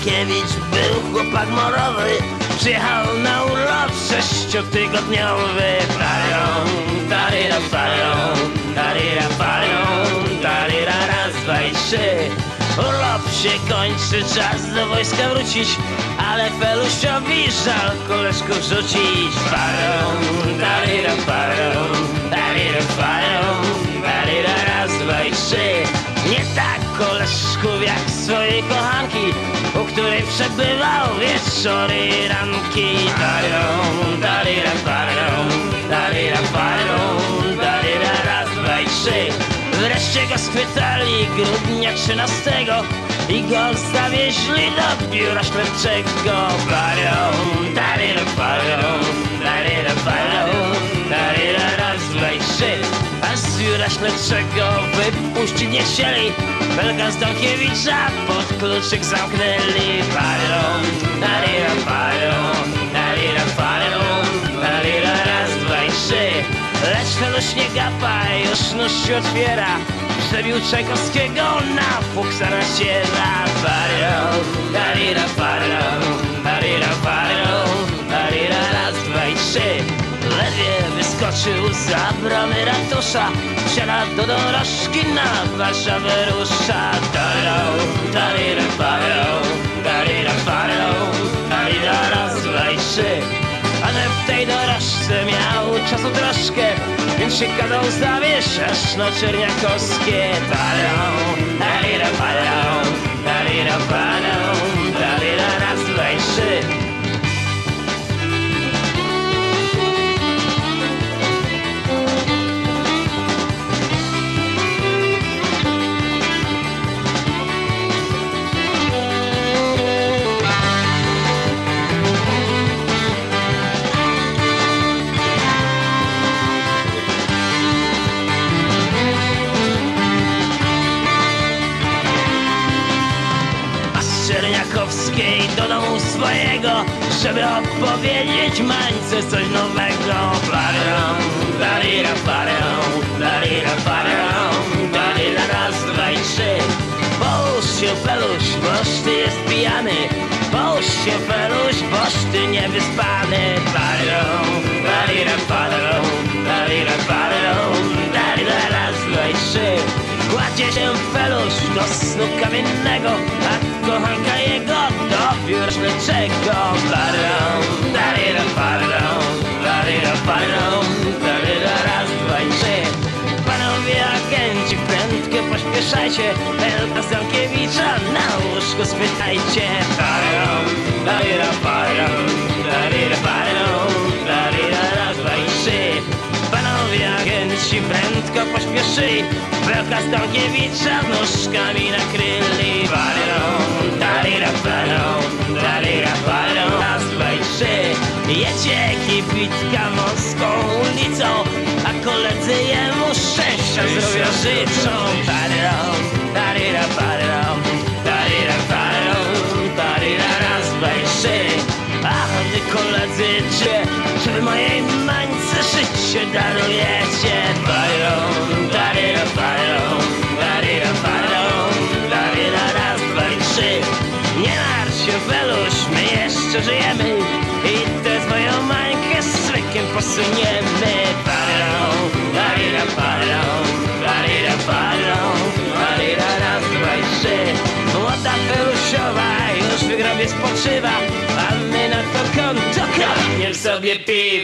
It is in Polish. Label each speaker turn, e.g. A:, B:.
A: Stankiewicz był chłopak morowy. Przyjechał na urlop sześciotygodniowy. Parią, tarira, parią, tarira, parią, tarira, raz, dwa i trzy. Urlop się kończy, czas do wojska wrócić Ale Felusiowi żal koleżków rzucić Parią, tarira, parią, tarira, parią, tarira, raz, dwa i trzy. Nie tak koleżków jak swojej kochanki U której przebywał wieczory ranki Parią, tarira, parią, tarira, parią, tarira, raz, dwa i trzy Wreszcie go schwytali grudnia 13 i go zawieźli do biura śledczego. Parią, tarira, parią, tarira, parią, tarira, raz, dwa i trzy. A z biura śledczego wypuścić nie chcieli. Belga Stankiewicza pod kluczyk zamknęli. Parią, tarira, parią, tarira, parią, tarira, raz, dwa i trzy. Lecz Heluś nie gapa, już nóż się otwiera Przebił Czajkowskiego na fuksa nasiera Parią, za bramy ratusza Wsiada do dorożki na Warszawę rusza. Darą, darira, parią, darira, parią Darira, raz, dwa i trzy ale w tej dorożce miał czasu troszkę Więc się kazał zawieszać na Czerniakowskie. Palą, swojego Żeby opowiedzieć Mańce coś nowego. Parą, darira, parą, darira, parą Darira, raz, dwa i trzy. Połóż się, Feluś, boż ty jest pijany. Połóż się, Feluś, boż ty niewyspany. Parą, darira, parą, darira, parą Darira, raz, dwa i trzy. Kładzie się Feluś do snu kamiennego. A kochanka biura śledczego Parą, darira, parą, darira, parą Darira, raz, dwa i trzy. Panowie agenci, prędko pośpieszajcie. Elka Stankiewicza na łóżku spytajcie. Parą, darira, parą, darira, parą Darira, raz, dwa i trzy. Panowie agenci prędko pośpieszyli Belka Stankiewicza nóżkami Parą, ulicą A koledzy jemu szczęścia zdrowia życzą. Parą, darira, parą, darira, parą Darira, raz, dwa i trzy. Ach, wy koledzy, czy, czy wy mojej mańce życie darujecie? Parą, darira, parą, darira, parą Darira, raz, dwa i trzy. Nie martw się, Feluś, my jeszcze żyjemy I tę swoją mańkę z swykiem posuniemy Parą, darira, parą, darira, parą Darira, raz, dwa i trzy. Młoda Felusiowa już w grobie spoczywa. A my na to konto. Kropnie w sobie Parą,